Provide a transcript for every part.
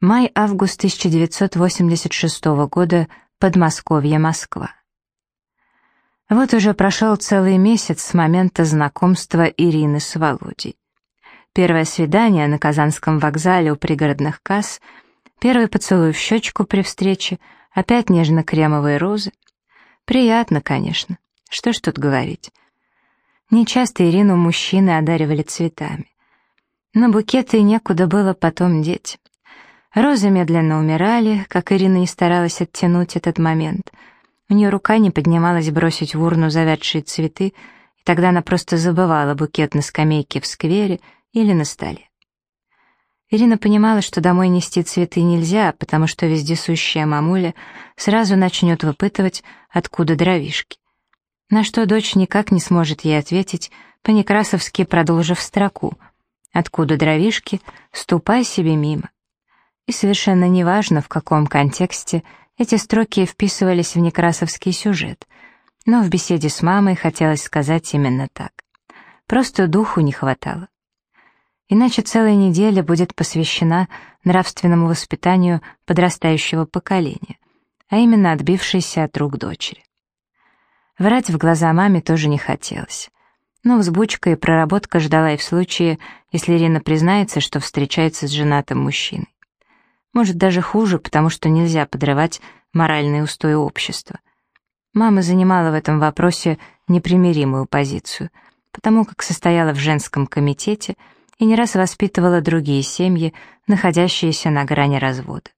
Май-август 1986 года, Подмосковье, Москва. Вот уже прошел целый месяц с момента знакомства Ирины с Володей. Первое свидание на Казанском вокзале у пригородных касс, первый поцелуй в щечку при встрече, опять нежно-кремовые розы. Приятно, конечно. Что ж тут говорить. Нечасто Ирину мужчины одаривали цветами. Но букеты некуда было потом деть. Розы медленно умирали, как Ирина не старалась оттянуть этот момент. У нее рука не поднималась бросить в урну завядшие цветы, и тогда она просто забывала букет на скамейке в сквере или на столе. Ирина понимала, что домой нести цветы нельзя, потому что вездесущая мамуля сразу начнет выпытывать, откуда дровишки. На что дочь никак не сможет ей ответить, по-некрасовски продолжив строку «Откуда дровишки? Ступай себе мимо». И совершенно неважно, в каком контексте эти строки вписывались в некрасовский сюжет, но в беседе с мамой хотелось сказать именно так. Просто духу не хватало. Иначе целая неделя будет посвящена нравственному воспитанию подрастающего поколения, а именно отбившейся от рук дочери. Врать в глаза маме тоже не хотелось. Но взбучка и проработка ждала и в случае, если Ирина признается, что встречается с женатым мужчиной. Может, даже хуже, потому что нельзя подрывать моральные устои общества. Мама занимала в этом вопросе непримиримую позицию, потому как состояла в женском комитете и не раз воспитывала другие семьи, находящиеся на грани развода.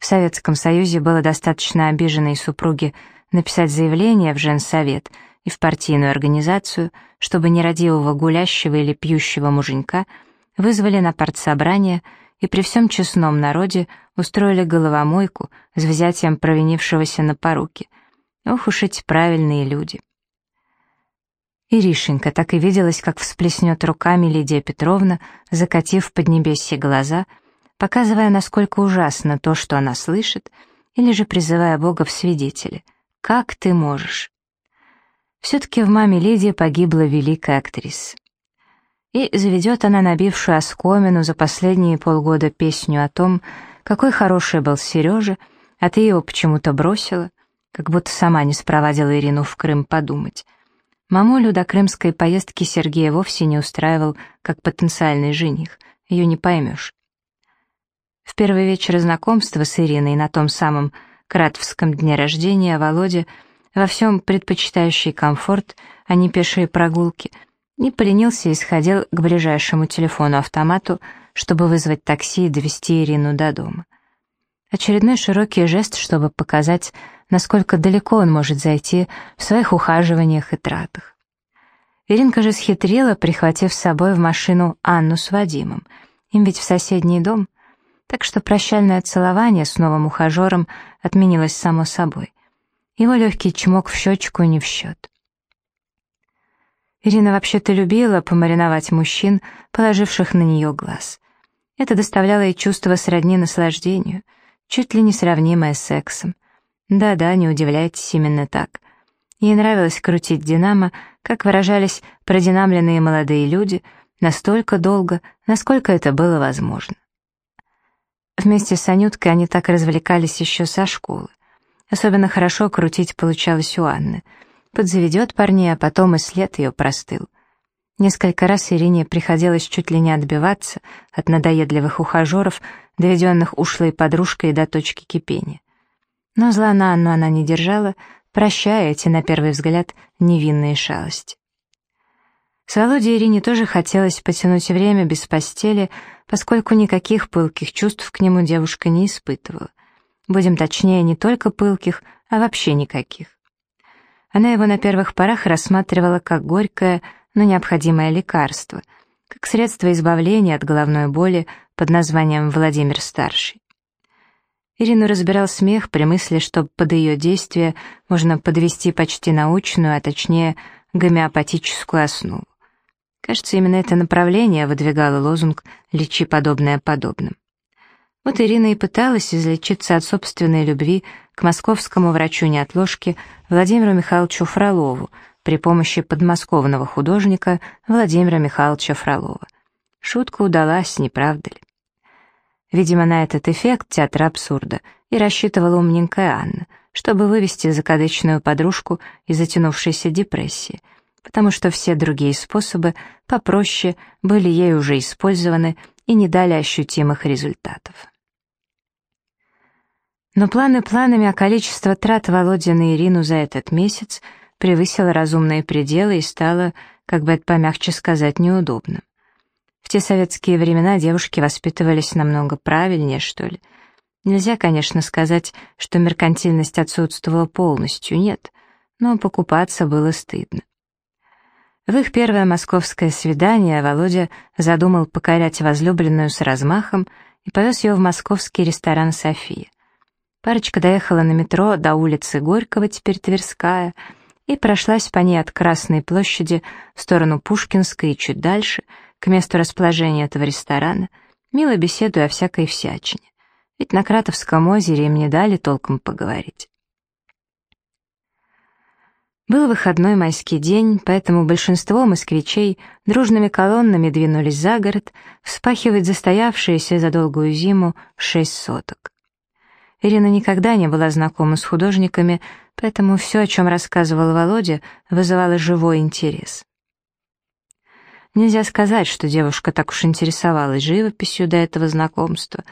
В Советском Союзе было достаточно обиженной супруге написать заявление в женсовет и в партийную организацию, чтобы нерадивого гулящего или пьющего муженька вызвали на партсобрание – и при всем честном народе устроили головомойку с взятием провинившегося на поруки. Ох уж эти правильные люди. Иришенька так и виделась, как всплеснет руками Лидия Петровна, закатив в поднебесье глаза, показывая, насколько ужасно то, что она слышит, или же призывая Бога в свидетели. «Как ты можешь?» Все-таки в маме Лидии погибла великая актриса. И заведет она набившую оскомину за последние полгода песню о том, какой хороший был Сережа, а ты его почему-то бросила, как будто сама не спровадила Ирину в Крым подумать. Мамулю до крымской поездки Сергея вовсе не устраивал как потенциальный жених, ее не поймешь. В первый вечер знакомства с Ириной на том самом Кратовском дне рождения Володя, во всем предпочитающий комфорт, а не пешие прогулки — не поленился и сходил к ближайшему телефону-автомату, чтобы вызвать такси и довести Ирину до дома. Очередной широкий жест, чтобы показать, насколько далеко он может зайти в своих ухаживаниях и тратах. Иринка же схитрила, прихватив с собой в машину Анну с Вадимом. Им ведь в соседний дом. Так что прощальное целование с новым ухажером отменилось само собой. Его легкий чмок в щечку не в счет. Ирина вообще-то любила помариновать мужчин, положивших на нее глаз. Это доставляло ей чувство сродни наслаждению, чуть ли не сравнимое с сексом. Да-да, не удивляйтесь, именно так. Ей нравилось крутить динамо, как выражались продинамленные молодые люди, настолько долго, насколько это было возможно. Вместе с Анюткой они так развлекались еще со школы. Особенно хорошо крутить получалось у Анны — подзаведет парней, а потом и след ее простыл. Несколько раз Ирине приходилось чуть ли не отбиваться от надоедливых ухажеров, доведенных ушлой подружкой до точки кипения. Но зла на Анну она не держала, прощая эти, на первый взгляд, невинные шалости. С Володей Ирине тоже хотелось потянуть время без постели, поскольку никаких пылких чувств к нему девушка не испытывала. Будем точнее, не только пылких, а вообще никаких. Она его на первых порах рассматривала как горькое, но необходимое лекарство, как средство избавления от головной боли под названием Владимир Старший. Ирину разбирал смех при мысли, что под ее действие можно подвести почти научную, а точнее гомеопатическую основу. Кажется, именно это направление выдвигало лозунг «Лечи подобное подобным». Вот Ирина и пыталась излечиться от собственной любви к московскому врачу-неотложке Владимиру Михайловичу Фролову при помощи подмосковного художника Владимира Михайловича Фролова. Шутка удалась, не правда ли? Видимо, на этот эффект театра абсурда и рассчитывала умненькая Анна, чтобы вывести закадычную подружку из затянувшейся депрессии, потому что все другие способы попроще были ей уже использованы и не дали ощутимых результатов. Но планы планами, а количество трат Володи на Ирину за этот месяц превысило разумные пределы и стало, как бы это помягче сказать, неудобным. В те советские времена девушки воспитывались намного правильнее, что ли. Нельзя, конечно, сказать, что меркантильность отсутствовала полностью, нет, но покупаться было стыдно. В их первое московское свидание Володя задумал покорять возлюбленную с размахом и повез ее в московский ресторан «София». Парочка доехала на метро до улицы Горького, теперь Тверская, и прошлась по ней от Красной площади в сторону Пушкинской и чуть дальше, к месту расположения этого ресторана, мило беседуя о всякой всячине. Ведь на Кратовском озере им не дали толком поговорить. Был выходной майский день, поэтому большинство москвичей дружными колоннами двинулись за город вспахивать застоявшиеся за долгую зиму шесть соток. Ирина никогда не была знакома с художниками, поэтому все, о чем рассказывал Володя, вызывало живой интерес. Нельзя сказать, что девушка так уж интересовалась живописью до этого знакомства,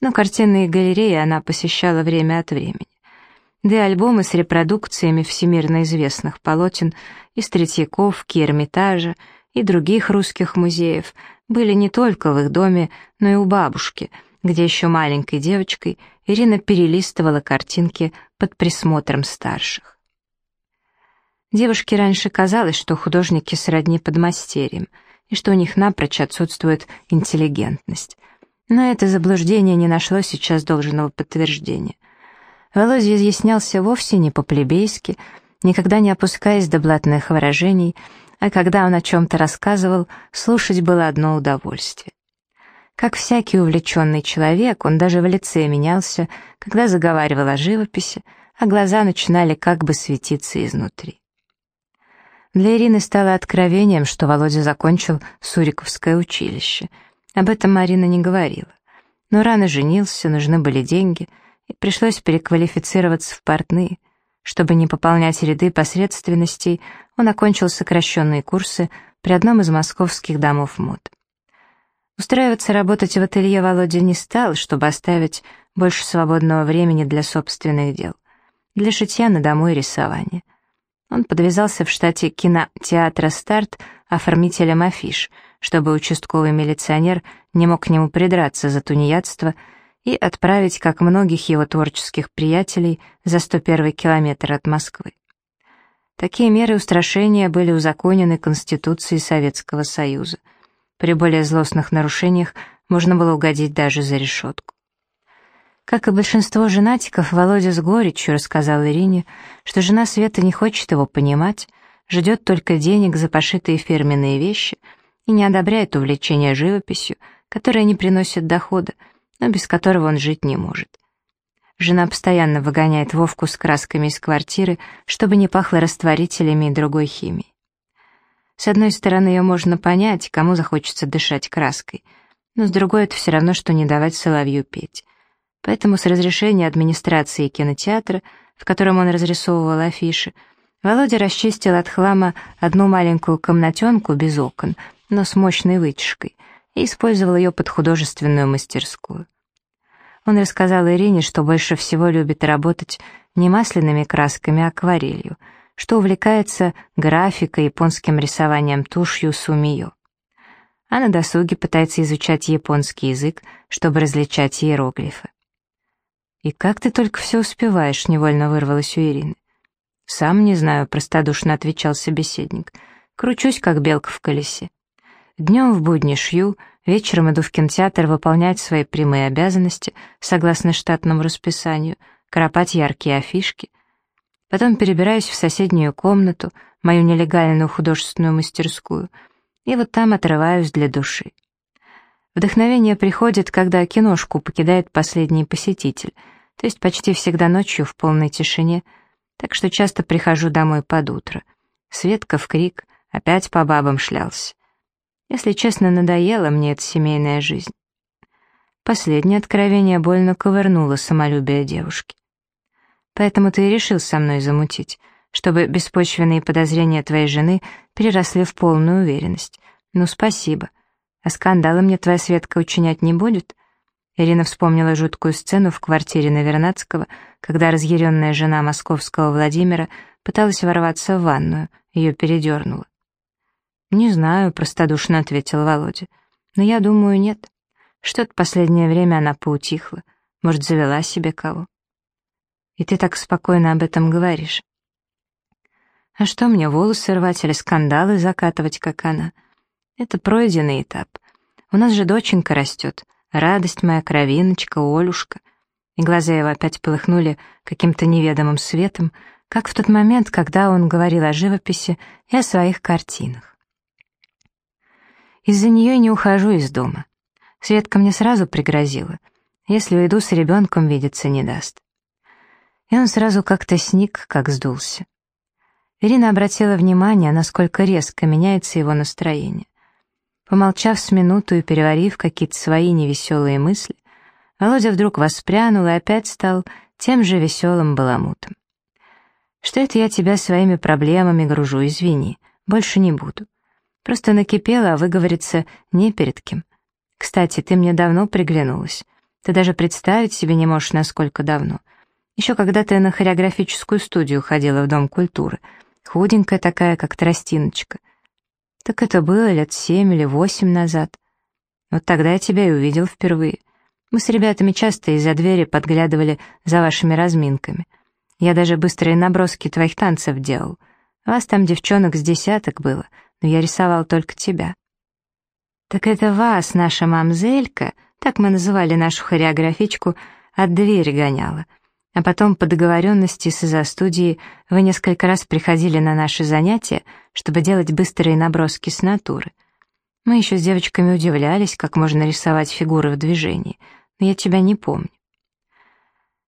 но картинные галереи она посещала время от времени. Да и альбомы с репродукциями всемирно известных полотен из Третьяковки, Эрмитажа и других русских музеев были не только в их доме, но и у бабушки — где еще маленькой девочкой Ирина перелистывала картинки под присмотром старших. Девушке раньше казалось, что художники сродни подмастерьям, и что у них напрочь отсутствует интеллигентность. Но это заблуждение не нашло сейчас должного подтверждения. Володя изъяснялся вовсе не по-плебейски, никогда не опускаясь до блатных выражений, а когда он о чем-то рассказывал, слушать было одно удовольствие. Как всякий увлеченный человек, он даже в лице менялся, когда заговаривал о живописи, а глаза начинали как бы светиться изнутри. Для Ирины стало откровением, что Володя закончил Суриковское училище. Об этом Марина не говорила. Но рано женился, нужны были деньги, и пришлось переквалифицироваться в портные. Чтобы не пополнять ряды посредственностей, он окончил сокращенные курсы при одном из московских домов мод. Устраиваться работать в ателье Володя не стал, чтобы оставить больше свободного времени для собственных дел, для шитья на дому и рисования. Он подвязался в штате кинотеатра «Старт» оформителем афиш, чтобы участковый милиционер не мог к нему придраться за тунеядство и отправить, как многих его творческих приятелей, за 101 километр от Москвы. Такие меры устрашения были узаконены Конституцией Советского Союза — при более злостных нарушениях можно было угодить даже за решетку. Как и большинство женатиков, Володя с горечью рассказал Ирине, что жена Света не хочет его понимать, ждет только денег за пошитые фирменные вещи и не одобряет увлечение живописью, которое не приносит дохода, но без которого он жить не может. Жена постоянно выгоняет Вовку с красками из квартиры, чтобы не пахло растворителями и другой химией. С одной стороны, ее можно понять, кому захочется дышать краской, но с другой это все равно, что не давать соловью петь. Поэтому с разрешения администрации кинотеатра, в котором он разрисовывал афиши, Володя расчистил от хлама одну маленькую комнатенку без окон, но с мощной вытяжкой, и использовал ее под художественную мастерскую. Он рассказал Ирине, что больше всего любит работать не масляными красками, а акварелью — что увлекается графикой, японским рисованием тушью сумиё. А на досуге пытается изучать японский язык, чтобы различать иероглифы. «И как ты только все успеваешь?» — невольно вырвалось у Ирины. «Сам не знаю», — простодушно отвечал собеседник. «Кручусь, как белка в колесе. Днем в будни шью, вечером иду в кинотеатр выполнять свои прямые обязанности, согласно штатному расписанию, кропать яркие афишки, Потом перебираюсь в соседнюю комнату, мою нелегальную художественную мастерскую, и вот там отрываюсь для души. Вдохновение приходит, когда киношку покидает последний посетитель, то есть почти всегда ночью в полной тишине, так что часто прихожу домой под утро. Светка в крик, опять по бабам шлялся. Если честно, надоела мне эта семейная жизнь. Последнее откровение больно ковырнуло самолюбие девушки. Поэтому ты и решил со мной замутить, чтобы беспочвенные подозрения твоей жены переросли в полную уверенность. Ну, спасибо. А скандалы мне твоя Светка учинять не будет?» Ирина вспомнила жуткую сцену в квартире Навернадского, когда разъяренная жена московского Владимира пыталась ворваться в ванную, ее передернуло. «Не знаю», — простодушно ответил Володя. «Но я думаю, нет. Что-то последнее время она поутихла. Может, завела себе кого». «И ты так спокойно об этом говоришь». «А что мне, волосы рвать или скандалы закатывать, как она?» «Это пройденный этап. У нас же доченька растет» радость моя, кровиночка, Олюшка. И глаза его опять полыхнули каким-то неведомым светом, как в тот момент, когда он говорил о живописи и о своих картинах. Из-за нее не ухожу из дома. Светка мне сразу пригрозила. Если уйду с ребенком, видеться не даст. И он сразу как-то сник, как сдулся. Ирина обратила внимание, насколько резко меняется его настроение. Помолчав с минуту и переварив какие-то свои невеселые мысли, Володя вдруг воспрянул и опять стал тем же веселым баламутом. «Что это я тебя своими проблемами гружу, извини, больше не буду. Просто накипела, а выговориться не перед кем. Кстати, ты мне давно приглянулась. Ты даже представить себе не можешь, насколько давно. Еще когда ты на хореографическую студию ходила в Дом культуры, худенькая такая, как тростиночка — так это было лет семь или восемь назад. Вот тогда я тебя и увидел впервые. Мы с ребятами часто из-за двери подглядывали за вашими разминками. Я даже быстрые наброски твоих танцев делал. Вас там девчонок с десяток было, но я рисовал только тебя. Так это вас, наша мамзелька, так мы называли нашу хореографичку, от двери гоняла. А потом по договоренности с из-за студии вы несколько раз приходили на наши занятия, чтобы делать быстрые наброски с натуры. Мы еще с девочками удивлялись, как можно рисовать фигуры в движении, но я тебя не помню.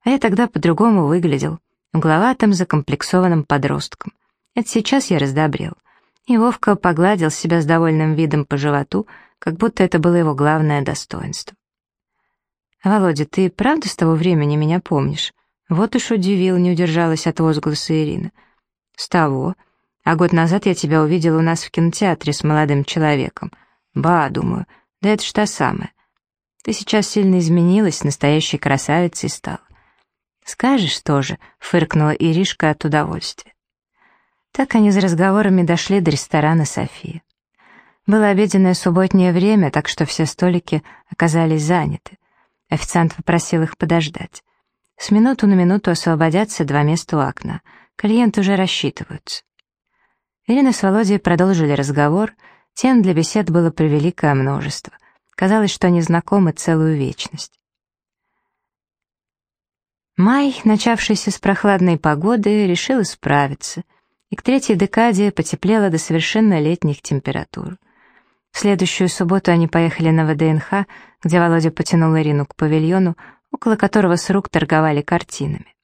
А я тогда по-другому выглядел, угловатым, закомплексованным подростком. Это сейчас я раздобрел. И Вовка погладил себя с довольным видом по животу, как будто это было его главное достоинство. «Володя, ты правда с того времени меня помнишь?» Вот уж удивил, не удержалась от возгласа Ирина. «С того. А год назад я тебя увидел у нас в кинотеатре с молодым человеком. Ба, думаю, да это ж та самая. Ты сейчас сильно изменилась, настоящей красавицей стала». «Скажешь тоже», — фыркнула Иришка от удовольствия. Так они за разговорами дошли до ресторана «София». Было обеденное субботнее время, так что все столики оказались заняты. Официант попросил их подождать. С минуту на минуту освободятся два места у окна. Клиенты уже рассчитываются. Ирина с Володей продолжили разговор. Тем для бесед было превеликое множество. Казалось, что они знакомы целую вечность. Май, начавшийся с прохладной погоды, решил исправиться, и к третьей декаде потеплело до совершенно летних температур. В следующую субботу они поехали на ВДНХ, где Володя потянул Ирину к павильону, около которого с рук торговали картинами.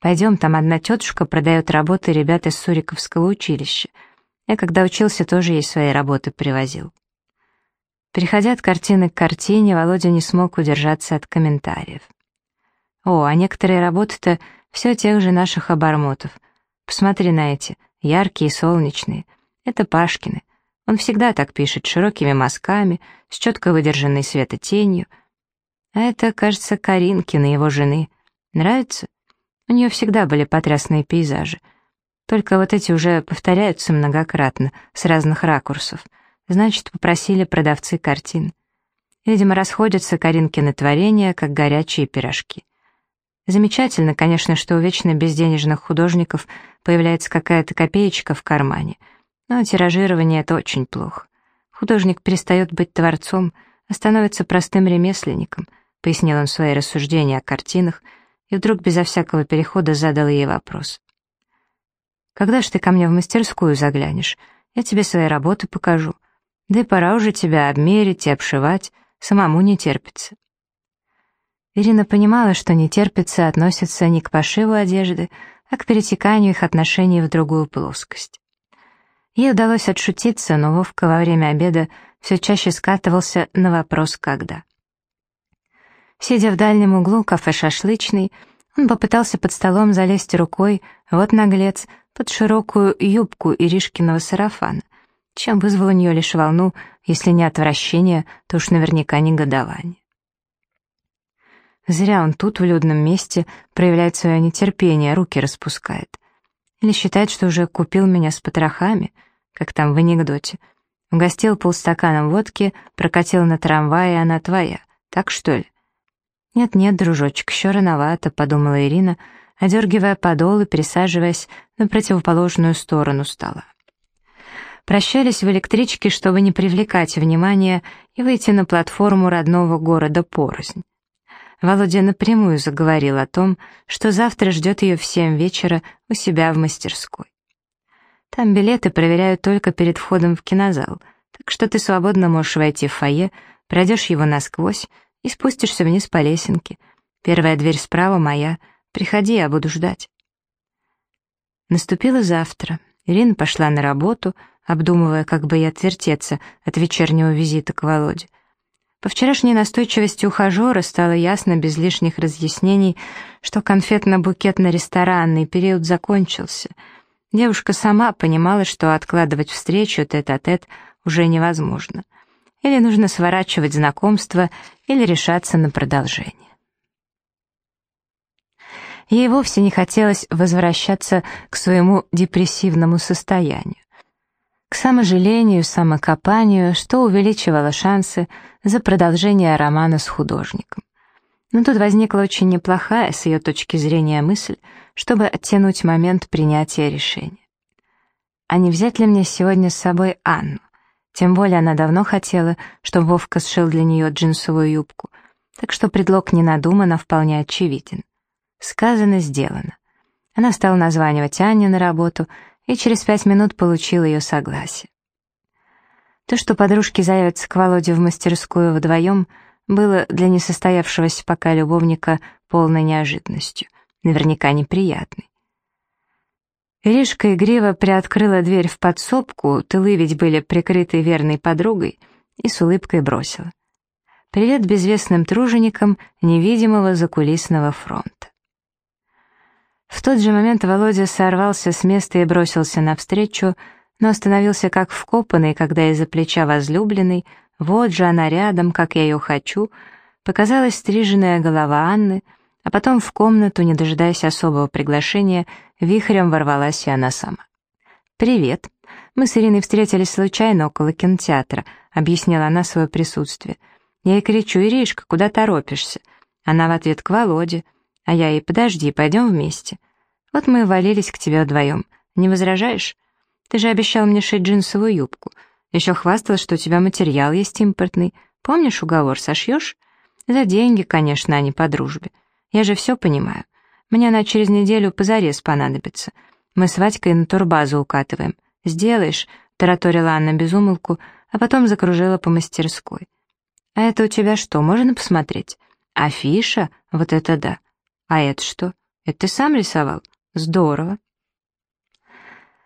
«Пойдем, там одна тетушка продает работы ребят из Суриковского училища. Я, когда учился, тоже ей свои работы привозил». Переходя от картины к картине, Володя не смог удержаться от комментариев. «О, а некоторые работы-то все тех же наших обормотов. Посмотри на эти, яркие, солнечные. Это Пашкины. Он всегда так пишет, широкими мазками, с четко выдержанной светотенью, а это, кажется, Каринкина, его жены. Нравится? У нее всегда были потрясные пейзажи. Только вот эти уже повторяются многократно, с разных ракурсов. Значит, попросили продавцы картин. Видимо, расходятся Каринкины творения, как горячие пирожки. Замечательно, конечно, что у вечно безденежных художников появляется какая-то копеечка в кармане. Но тиражирование — это очень плохо. Художник перестает быть творцом, а становится простым ремесленником — пояснил он свои рассуждения о картинах, и вдруг безо всякого перехода задал ей вопрос. «Когда ж ты ко мне в мастерскую заглянешь? Я тебе свои работы покажу. Да и пора уже тебя обмерить и обшивать, самому не терпится». Ирина понимала, что не терпится относится не к пошиву одежды, а к перетеканию их отношений в другую плоскость. Ей удалось отшутиться, но Вовка во время обеда все чаще скатывался на вопрос «когда?». Сидя в дальнем углу кафе «Шашлычный», он попытался под столом залезть рукой, вот наглец, под широкую юбку Иришкиного сарафана, чем вызвал у нее лишь волну, если не отвращение, то уж наверняка негодование. Зря он тут, в людном месте, проявляет свое нетерпение, руки распускает. Или считает, что уже купил меня с потрохами, как там в анекдоте. Угостил полстаканом водки, прокатил на трамвае, она твоя. Так что ли? «Нет-нет, дружочек, еще рановато», — подумала Ирина, одергивая подол и присаживаясь на противоположную сторону стола. Прощались в электричке, чтобы не привлекать внимания и выйти на платформу родного города порознь. Володя напрямую заговорил о том, что завтра ждет ее в семь вечера у себя в мастерской. Там билеты проверяют только перед входом в кинозал, так что ты свободно можешь войти в фойе, пройдешь его насквозь и спустишься вниз по лесенке. Первая дверь справа моя. Приходи, я буду ждать. Наступило завтра. Ирина пошла на работу, обдумывая, как бы ей отвертеться от вечернего визита к Володе. По вчерашней настойчивости ухажера стало ясно без лишних разъяснений, что конфетно-букетно-ресторанный период закончился. Девушка сама понимала, что откладывать встречу тет-а-тет -тет уже невозможно. Или нужно сворачивать знакомство, или решаться на продолжение. Ей вовсе не хотелось возвращаться к своему депрессивному состоянию к саможалению, самокопанию, что увеличивало шансы за продолжение романа с художником. Но тут возникла очень неплохая с ее точки зрения мысль, чтобы оттянуть момент принятия решения. А не взять ли мне сегодня с собой Анну? Тем более она давно хотела, чтобы Вовка сшил для нее джинсовую юбку, так что предлог не надуман, а вполне очевиден. Сказано, сделано. Она стала названивать Анне на работу — и через пять минут получил ее согласие. То, что подружки заявятся к Володе в мастерскую вдвоем, было для несостоявшегося пока любовника полной неожиданностью, наверняка неприятной. Иришка игриво приоткрыла дверь в подсобку, тылы ведь были прикрыты верной подругой, и с улыбкой бросила. «Привет безвестным труженикам невидимого закулисного фронта». В тот же момент Володя сорвался с места и бросился навстречу, но остановился как вкопанный, когда из-за плеча возлюбленной, вот же она рядом, как я ее хочу, показалась стриженная голова Анны, а потом в комнату, не дожидаясь особого приглашения, вихрем ворвалась и она сама. «Привет. Мы с Ириной встретились случайно около кинотеатра», — объяснила она свое присутствие. Я ей кричу, «Иришка, куда торопишься?» Она в ответ к Володе — а я ей, подожди, пойдем вместе. Вот мы и валились к тебе вдвоем. Не возражаешь? Ты же обещал мне шить джинсовую юбку. Еще хвасталась, что у тебя материал есть импортный. Помнишь уговор, сошьешь? За деньги, конечно, а не по дружбе. Я же все понимаю. Мне она через неделю позарез понадобится. Мы с Вадькой на турбазу укатываем. Сделаешь, тараторила Анна безумолку, а потом закружила по мастерской. А это у тебя что, можно посмотреть? Афиша? Вот это да. «А это что? Это ты сам рисовал? Здорово!»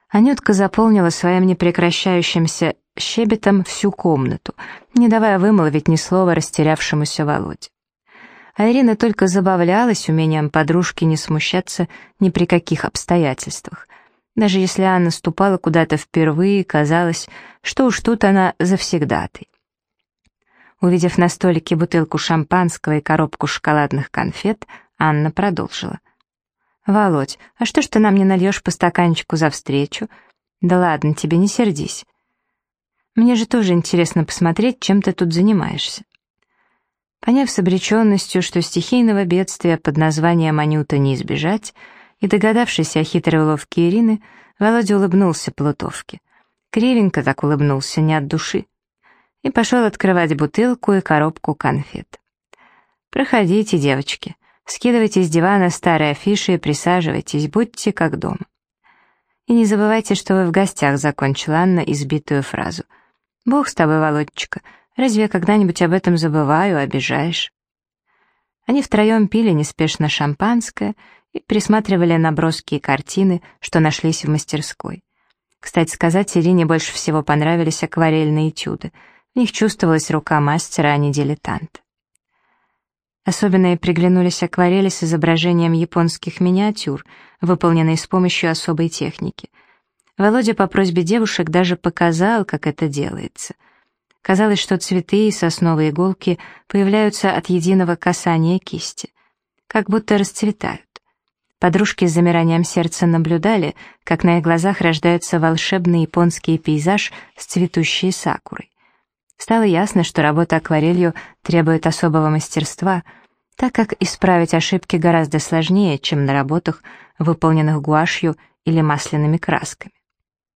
Анютка заполнила своим непрекращающимся щебетом всю комнату, не давая вымолвить ни слова растерявшемуся Володе. А Ирина только забавлялась умением подружки не смущаться ни при каких обстоятельствах. Даже если Анна ступала куда-то впервые, казалось, что уж тут она завсегдатой. Увидев на столике бутылку шампанского и коробку шоколадных конфет, Анна продолжила. «Володь, а что ж ты нам не нальешь по стаканчику за встречу? Да ладно тебе, не сердись. Мне же тоже интересно посмотреть, чем ты тут занимаешься». Поняв с обреченностью, что стихийного бедствия под названием «Анюта» не избежать, и догадавшись о хитрой уловке Ирины, Володя улыбнулся Плутовке. Кривенько так улыбнулся, не от души. И пошел открывать бутылку и коробку конфет. «Проходите, девочки. Скидывайте с дивана старые афиши и присаживайтесь, будьте как дома. И не забывайте, что вы в гостях, закончила Анна избитую фразу. Бог с тобой, Володечка, разве я когда-нибудь об этом забываю, обижаешь? Они втроем пили неспешно шампанское и присматривали наброски и картины, что нашлись в мастерской. Кстати сказать, Ирине больше всего понравились акварельные этюды. В них чувствовалась рука мастера, а не дилетанта. Особенно и приглянулись акварели с изображением японских миниатюр, выполненные с помощью особой техники. Володя по просьбе девушек даже показал, как это делается. Казалось, что цветы и сосновые иголки появляются от единого касания кисти, как будто расцветают. Подружки с замиранием сердца наблюдали, как на их глазах рождается волшебный японский пейзаж с цветущей сакурой. Стало ясно, что работа акварелью требует особого мастерства, так как исправить ошибки гораздо сложнее, чем на работах, выполненных гуашью или масляными красками.